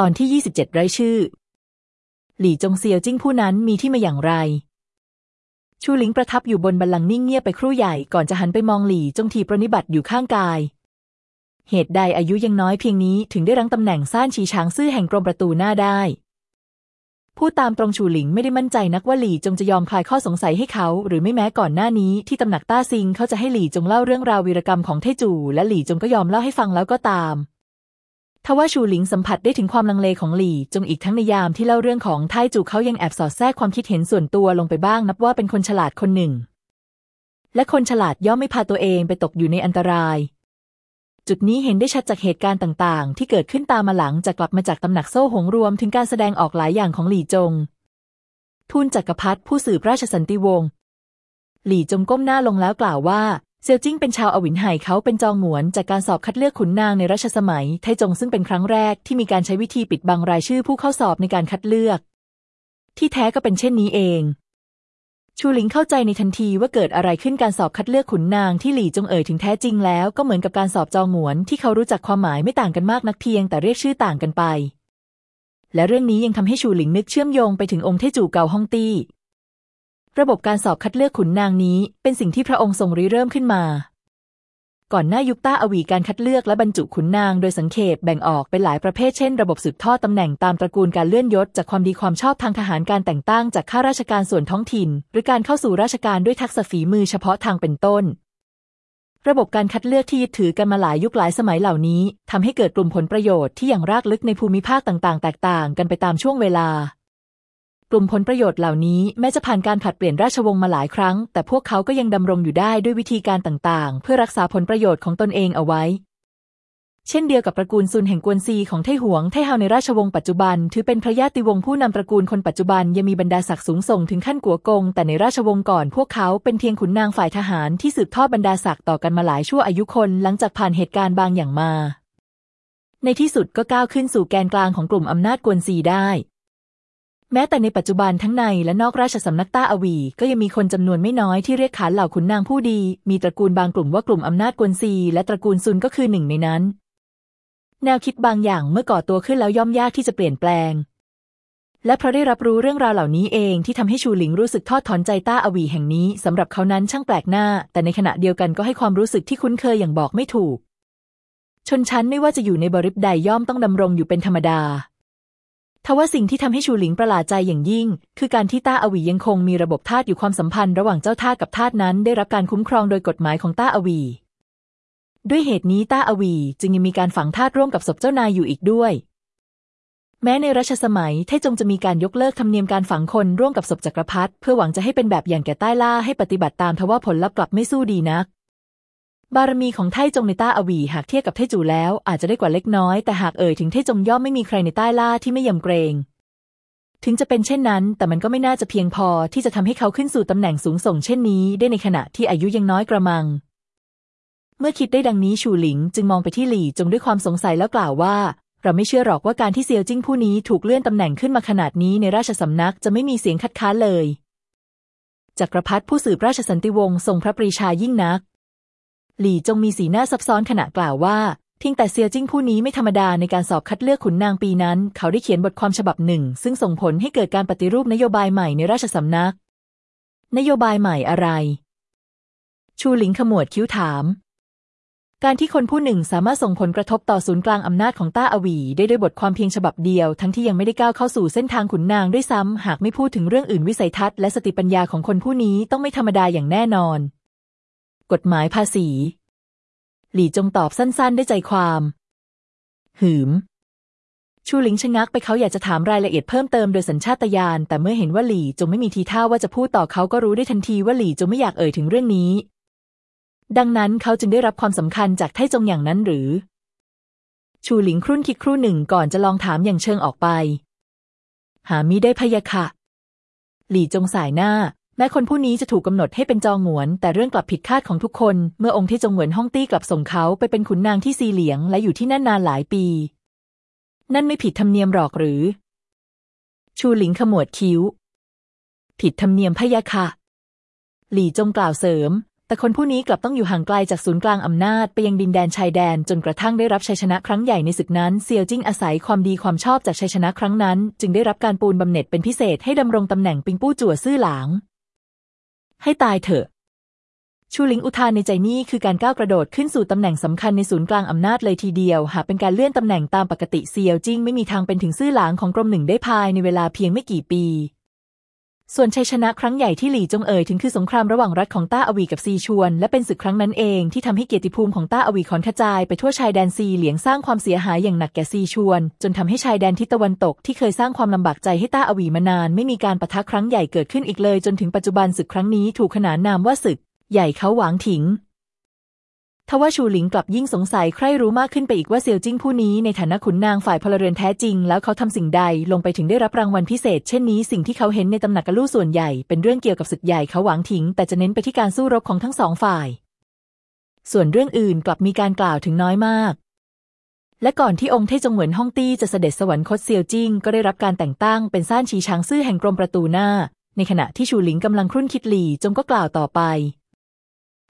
ตอนที่ 27 ไร้ชื่อ หลี่จงเซียวจิ้งผู้นั้นมีที่มาอย่างไร ชูหลิงประทับอยู่บนบัลลังก์นิ่งเงียบไปครู่ใหญ่ก่อนจะหันไปมองหลี่จงทีประนิบัติอยู่ข้างกาย เหตุใดอายุยังน้อยเพียงนี้ถึงได้รั้งตำแหน่งซ่านชีช้างซื่อแห่งกรมประตูหน้าได้ ผู้ตามตรงชูหลิงไม่ได้มั่นใจนักว่าหลี่จงจะยอมคลายข้อสงสัยให้เขา หรือไม่แม้ก่อนหน้านี้ที่ตำหนักต้าซิงเขาจะให้หลี่จงเล่าเรื่องราววีรกรรมของเทจูและหลี่จงก็ยอมเล่าให้ฟังแล้วก็ตาม ทว่าชูหลิงสัมผัสได้ถึงความลังเลของหลี่จงอีกทั้งในยามที่เล่าเรื่องของไทจู่เขายังแอบสอดแทรกความคิดเห็นส่วนตัวลงไปบ้าง นับว่าเป็นคนฉลาดคนหนึ่ง และคนฉลาดย่อมไม่พาตัวเองไปตกอยู่ในอันตราย จุดนี้เห็นได้ชัดจากเหตุการณ์ต่างๆ ที่เกิดขึ้นตามมาหลังจากกลับมาจากตำหนักโซ่หงรวมถึงการแสดงออกหลายอย่างของหลี่จงทูลจักรพรรดิผู้สืบราชสันติวงศ์หลี่จงก้มหน้าลงแล้วกล่าวว่า เซียวจิ้งเป็นชาวอวินไห่เขาเป็นจอหงวนจากการสอบคัดเลือกขุนนางในรัชสมัยไทจงซึ่งเป็นครั้งแรกที่มีการใช้วิธีปิดบังรายชื่อผู้เข้าสอบในการคัดเลือก ที่แท้ก็เป็นเช่นนี้เอง ชูหลิงเข้าใจในทันทีว่าเกิดอะไรขึ้นการสอบคัดเลือกขุนนางที่หลี่จงเอ่ยถึงแท้จริงแล้วก็เหมือนกับการสอบจอหงวนที่เขารู้จักความหมายไม่ต่างกันมากนักเพียงแต่เรียกชื่อต่างกันไป และเรื่องนี้ยังทำให้ชูหลิงนึกเชื่อมโยงไปถึงองค์เทจูเกาฮ่องตี้ ระบบการสอบคัดเลือกขุนนางนี้ เป็นสิ่งที่พระองค์ทรงริเริ่มขึ้นมา ก่อนหน้ายุคต้าอวีการคัดเลือกและบรรจุขุนนางโดยสังเขปแบ่งออกเป็นหลายประเภทเช่น ระบบสืบทอดตำแหน่งตามตระกูลการเลื่อนยศ จากความดีความชอบทางทหารการแต่งตั้งจากข้าราชการส่วนท้องถิ่น หรือการเข้าสู่ราชการด้วยทักษะฝีมือเฉพาะทางเป็นต้นระบบการคัดเลือกที่ยึดถือกันมาหลายยุคหลายสมัยเหล่านี้ทำให้เกิดกลุ่มผลประโยชน์ที่อย่างรากลึกในภูมิภาคต่าง ๆ แตกต่างกันไปตามช่วงเวลา ลุ่มผลประโยชน์เหล่านี้แม้จะผ่านการผลัดเปลี่ยนราชวงศ์มาหลายครั้ง แต่พวกเขาก็ยังดำรงอยู่ได้ด้วยวิธีการต่างๆ เพื่อรักษาผลประโยชน์ของตนเองเอาไว้ เช่นเดียวกับตระกูลซุนแห่งกวนซีของไทหวงไทเฮาในราชวงศ์ปัจจุบัน ถือเป็นพระญาติวงศ์ผู้นำตระกูลคนปัจจุบันยังมีบรรดาศักดิ์สูงส่งถึงขั้นกัวกง แต่ในราชวงศ์ก่อนพวกเขาเป็นเพียงขุนนางฝ่ายทหารที่สืบทอดบรรดาศักดิ์ต่อกันมาหลายชั่วอายุคนหลังจากผ่านเหตุการณ์บางอย่างมา ในที่สุดก็ก้าวขึ้นสู่แกนกลางของกลุ่มอำนาจกวนซีได้ แม้แต่ในปัจจุบันทั้งในและนอกราชสำนักต้าอวี ก็ยังมีคนจำนวนไม่น้อยที่เรียกขานเหล่าขุนนางผู้ดี มีตระกูลบางกลุ่มว่ากลุ่มอำนาจกวนซี และตระกูลซุนก็คือหนึ่งในนั้น แนวคิดบางอย่างเมื่อก่อตัวขึ้นแล้วย่อมยากที่จะเปลี่ยนแปลง และเพราะได้รับรู้เรื่องราวเหล่านี้เองที่ทำให้ชูหลิงรู้สึกทอดถอนใจต้าอวีแห่งนี้สำหรับเขานั้นช่างแปลกหน้า แต่ในขณะเดียวกันก็ให้ความรู้สึกที่คุ้นเคยอย่างบอกไม่ถูก ชนชั้นไม่ว่าจะอยู่ในบริบใดย่อมต้องดำรงอยู่เป็นธรรมดา ทว่าสิ่งที่ทำให้ชูหลิงประหลาดใจอย่างยิ่ง คือการที่ต้าอวียังคงมีระบบทาสอยู่ความสัมพันธ์ระหว่างเจ้าทาสกับทาสนั้นได้รับการคุ้มครองโดยกฎหมายของต้าอวี ด้วยเหตุนี้ต้าอวีจึงยังมีการฝังทาสร่วมกับศพเจ้านายอยู่อีกด้วย แม้ในรัชสมัยไทจงจะมีการยกเลิกธรรมเนียมการฝังคนร่วมกับศพจักรพรรดิเพื่อหวังจะให้เป็นแบบอย่างแก่ใต้ล่าให้ปฏิบัติตามทว่าผลลัพธ์กลับไม่สู้ดีนัก บารมีของไทจงในต้าอวีหากเทียบกับไทจูแล้ว อาจจะได้กว่าเล็กน้อย แต่หากเอ่ยถึงไทจงย่อมไม่มีใครในใต้ล่าที่ไม่ยำเกรง ถึงจะเป็นเช่นนั้น แต่มันก็ไม่น่าจะเพียงพอที่จะทำให้เขาขึ้นสู่ตำแหน่งสูงส่งเช่นนี้ได้ในขณะที่อายุยังน้อยกระมัง เมื่อคิดได้ดังนี้ชูหลิงจึงมองไปที่หลี่จงด้วยความสงสัยแล้วกล่าวว่า เราไม่เชื่อหรอกว่าการที่เซียวจิ้งผู้นี้ถูกเลื่อนตำแหน่งขึ้นมาขนาดนี้ในราชสำนักจะไม่มีเสียงคัดค้านเลยจักรพรรดิผู้สืบราชสันติวงศ์ทรงพระปรีชายิ่งนัก หลี่จงมีสีหน้าซับซ้อนขณะกล่าวว่าเพียงแต่เซียจิ้งผู้นี้ไม่ธรรมดาในการสอบคัดเลือกขุนนางปีนั้น เขาได้เขียนบทความฉบับหนึ่ง ซึ่งส่งผลให้เกิดการปฏิรูปนโยบายใหม่ในราชสำนัก นโยบายใหม่อะไร ชูหลิงขมวดคิ้วถาม การที่คนผู้หนึ่งสามารถส่งผลกระทบต่อศูนย์กลางอำนาจของต้าอวี ได้ด้วยบทความเพียงฉบับเดียว ทั้งที่ยังไม่ได้ก้าวเข้าสู่เส้นทางขุนนางด้วยซ้ำหากไม่พูดถึงเรื่องอื่นวิสัยทัศน์และสติปัญญาของคนผู้นี้ต้องไม่ธรรมดาอย่างแน่นอน กฎหมายภาษี หลี่จงตอบสั้นๆ ได้ใจความ หืม ชูหลิงชะงักไปเขาอยากจะถามรายละเอียดเพิ่มเติมโดยสัญชาตญาณแต่เมื่อเห็นว่าหลี่จงไม่มีทีท่าว่าจะพูดต่อเขาก็รู้ได้ทันทีว่าหลี่จงไม่อยากเอ่ยถึงเรื่องนี้ ดังนั้นเขาจึงได้รับความสำคัญจากไทจงอย่างนั้นหรือ ชูหลิงครุ่นคิดครู่หนึ่งก่อนจะลองถามอย่างเชิงออกไป หามิได้พยาค่ะ หลี่จงสายหน้า แม้คนผู้นี้จะถูกกำหนดให้เป็นจองหวน แต่เรื่องกลับผิดคาดของทุกคน เมื่อองค์ที่จงหวนฮ่องตี้กลับส่งเขาไปเป็นขุนนางที่ซีเหลียง และอยู่ที่นั่นนานหลายปี นั่นไม่ผิดธรรมเนียมหรอกหรือ ชูหลิงขมวดคิ้ว ผิดธรรมเนียมพะยะค่ะ หลี่จงกล่าวเสริม แต่คนผู้นี้กลับต้องอยู่ห่างไกลจากศูนย์กลางอำนาจ ไปยังดินแดนชายแดนจนกระทั่งได้รับชัยชนะครั้งใหญ่ในศึกนั้นเซียวจิ้งอาศัยความดีความชอบจากชัยชนะครั้งนั้น จึงได้รับการปูนบำเหน็จเป็นพิเศษให้ดำรงตำแหน่งปิงปู้จั่วซื่อหลาง ให้ตายเถอะ ชูหลิงอุทานในใจนี่คือการก้าวกระโดดขึ้นสู่ตำแหน่งสำคัญในศูนย์กลางอำนาจเลยทีเดียว หากเป็นการเลื่อนตำแหน่งตามปกติเซียวจิ้งไม่มีทางเป็นถึงซื่อหลางของกรมหนึ่งได้ภายในเวลาเพียงไม่กี่ปี ส่วนชัยชนะครั้งใหญ่ที่หลี่จงเอ่ยถึงคือสงครามระหว่างรัฐของต้าอวีกับซีชวน และเป็นศึกครั้งนั้นเองที่ทำให้เกียรติภูมิของต้าอวีขจรกระจายไปทั่วชายแดนซีเหลียงสร้างความเสียหายอย่างหนักแก่ซีชวน จนทำให้ชายแดนทิศตะวันตกที่เคยสร้างความลำบากใจให้ต้าอวีมานาน ไม่มีการปะทะครั้งใหญ่เกิดขึ้นอีกเลย จนถึงปัจจุบันศึกครั้งนี้ถูกขนานนามว่าศึก ใหญ่เขาหวางถิง ทว่าชูหลิงกลับยิ่งสงสัยใครรู้มากขึ้นไปอีกว่าเซียวจิ้งผู้นี้ในฐานะขุนนางฝ่ายพลเรือนแท้จริง แล้วเขาทำสิ่งใดลงไปถึงได้รับรางวัลพิเศษ เช่นนี้สิ่งที่เขาเห็นในตำหนักกระลู่ส่วนใหญ่เป็นเรื่องเกี่ยวกับศึกใหญ่เขาหวังถิง แต่จะเน้นไปที่การสู้รบของทั้งสองฝ่าย ส่วนเรื่องอื่นกลับมีการกล่าวถึงน้อยมาก และก่อนที่องค์เทจงเหวินฮ่องตี้จะเสด็จสวรรคตเซียวจิ้งก็ได้รับการแต่งตั้งเป็นซ่านชีช้างซื่อแห่งกรมประตูหน้า ในขณะที่ชูหลิงกำลังครุ่นคิดหลี่จงก็กล่าวต่อไป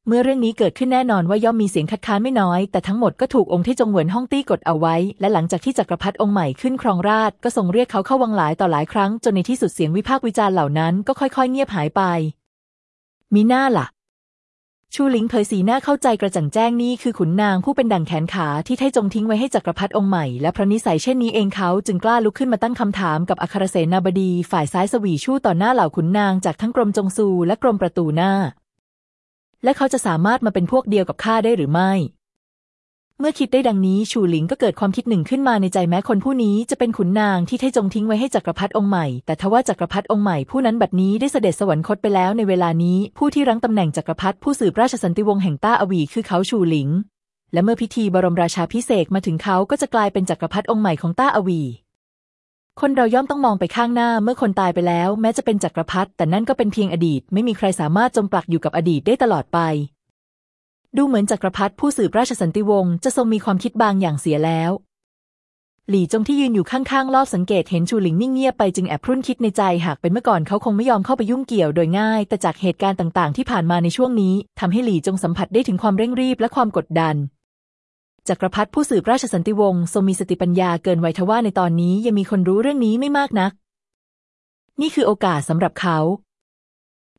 เมื่อเรื่องนี้เกิดขึ้นแน่นอนว่าย่อมมีเสียงคัดค้านไม่น้อย แต่ทั้งหมดก็ถูกองค์ที่จงเหวินฮ่องตี้กดเอาไว้ และหลังจากที่จักรพรรดิองค์ใหม่ขึ้นครองราชก็ทรงเรียกเขาเข้าวังหลายต่อหลายครั้ง จนในที่สุดเสียงวิพากษ์วิจารณ์เหล่านั้นก็ค่อยๆ เงียบหายไป มีหน้าล่ะ ชูหลิงเผยสีหน้าเข้าใจกระจ่างแจ้งนี่คือขุนนางผู้เป็นดั่งแขนขาที่ไทจงทิ้งไว้ให้จักรพรรดิองค์ใหม่ และพระนิสัยเช่นนี้เองเขาจึงกล้าลุกขึ้นมาตั้งคำถามกับอัครเสนาบดี ฝ่ายซ้ายสวีชู่ต่อหน้าเหล่าขุนนางจากทั้งกรมจงซูและกรมประตูหน้า และเขาจะสามารถมาเป็นพวกเดียวกับข้าได้หรือไม่ เมื่อคิดได้ดังนี้ชูหลิงก็เกิดความคิดหนึ่งขึ้นมาในใจแม้คนผู้นี้จะเป็นขุนนางที่ไทจงทิ้งไว้ให้จักรพรรดิองค์ใหม่ แต่ทว่าจักรพรรดิองค์ใหม่ผู้นั้นบัดนี้ได้เสด็จสวรรคตไปแล้วในเวลานี้ผู้ที่รั้งตำแหน่งจักรพรรดิผู้สืบราชสันติวงศ์แห่งต้าอวีคือเขาชูหลิง และเมื่อพิธีบรมราชาพิเศษมาถึงเขาก็จะกลายเป็นจักรพรรดิองค์ใหม่ของต้าอวี คนเราย่อมต้องมองไปข้างหน้าเมื่อคนตายไปแล้ว แม้จะเป็นจักรพรรดิแต่นั่นก็เป็นเพียงอดีต ไม่มีใครสามารถจมปลักอยู่กับอดีตได้ตลอดไป ดูเหมือนจักรพรรดิผู้สืบราชสันติวงศ์จะทรงมีความคิดบางอย่างเสียแล้ว หลี่จงที่ยืนอยู่ข้างๆรอบสังเกตเห็นชูหลิงนิ่งเงียบไปจึงแอบพรุ่นคิดในใจหากเป็นเมื่อก่อนเขาคงไม่ยอมเข้าไปยุ่งเกี่ยวโดยง่าย แต่จากเหตุการณ์ต่างๆ ที่ผ่านมาในช่วงนี้ทำให้หลี่จงสัมผัสได้ถึงความเร่งรีบและความกดดัน จักรพรรดิผู้สืบราชสันติวงศ์ทรงมีสติปัญญาเกินวัยทว่าในตอนนี้ยังมีคนรู้เรื่องนี้ไม่มากนัก นี่คือโอกาสสำหรับเขา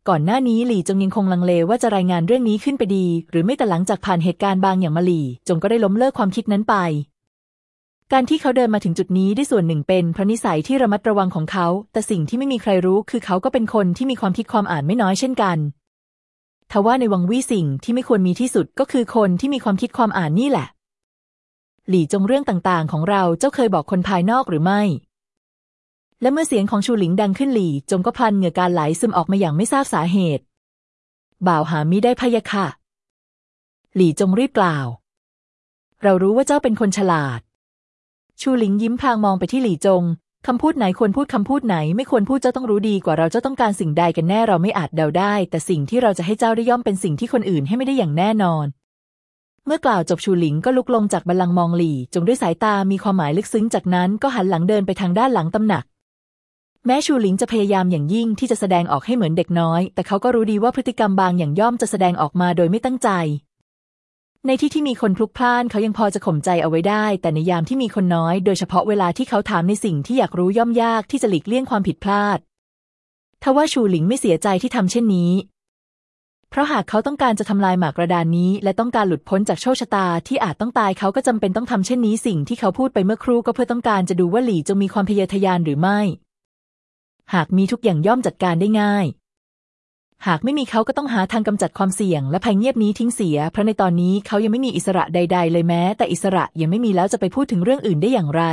ก่อนหน้านี้หลี่จงยังคงลังเลว่าจะรายงานเรื่องนี้ขึ้นไปดี หรือไม่แต่หลังจากผ่านเหตุการณ์บางอย่างมาหลี่จงก็ได้ล้มเลิกความคิดนั้นไป การที่เขาเดินมาถึงจุดนี้ได้ส่วนหนึ่งเป็นเพราะนิสัยที่ระมัดระวังของเขา แต่สิ่งที่ไม่มีใครรู้คือเขาก็เป็นคนที่มีความคิดความอ่านไม่น้อยเช่นกันทว่าในวังวี่สิ่งที่ไม่ควรมีที่สุดก็คือคนที่มีความคิดความอ่านนี่แหละ หลี่จงเรื่องต่างๆ ของเราเจ้าเคยบอกคนภายนอกหรือไม่ และเมื่อเสียงของชูหลิงดังขึ้นหลี่จงก็พลันเหงื่อการไหลซึมออกมาอย่างไม่ทราบสาเหตุ บ่าวหามิได้พยาค่ะ หลี่จงรีบกล่าว เรารู้ว่าเจ้าเป็นคนฉลาด ชูหลิงยิ้มพลางมองไปที่หลี่จงคำพูดไหนควรพูดคำพูดไหน ไม่ควรพูดเจ้าต้องรู้ดีกว่าเราเจ้าต้องการสิ่งใดกันแน่เราไม่อาจเดาได้ แต่สิ่งที่เราจะให้เจ้าได้ย่อมเป็นสิ่งที่คนอื่นให้ไม่ได้อย่างแน่นอน เมื่อกล่าวจบชูหลิงก็ลุกลงจากบัลลังก์มองหลี่ จงด้วยสายตามีความหมายลึกซึ้งจากนั้นก็หันหลังเดินไปทางด้านหลังตำหนัก แม้ชูหลิงจะพยายามอย่างยิ่งที่จะแสดงออกให้เหมือนเด็กน้อย แต่เขาก็รู้ดีว่าพฤติกรรมบางอย่างย่อมจะแสดงออกมาโดยไม่ตั้งใจ ในที่ที่มีคนพลุกพล่านเขายังพอจะข่มใจเอาไว้ได้ แต่ในยามที่มีคนน้อย โดยเฉพาะเวลาที่เขาถามในสิ่งที่อยากรู้ย่อมยากที่จะหลีกเลี่ยงความผิดพลาดทว่าชูหลิงไม่เสียใจที่ทำเช่นนี้ เพราะหากเขาต้องการจะทำลายหมากกระดานนี้ และต้องการหลุดพ้นจากโชคชะตาที่อาจต้องตายเขาก็จำเป็นต้องทำเช่นนี้สิ่งที่เขาพูดไปเมื่อครู่ก็เพื่อต้องการจะดูว่าหลี่จะมีความพยทยานหรือไม่ หากมีทุกอย่างย่อมจัดการได้ง่าย หากไม่มีเขาก็ต้องหาทางกำจัดความเสี่ยง และภัยเงียบนี้ทิ้งเสีย เพราะในตอนนี้เขายังไม่มีอิสระใด ๆ เลยแม้ แต่อิสระยังไม่มีแล้วจะไปพูดถึงเรื่องอื่นได้อย่างไร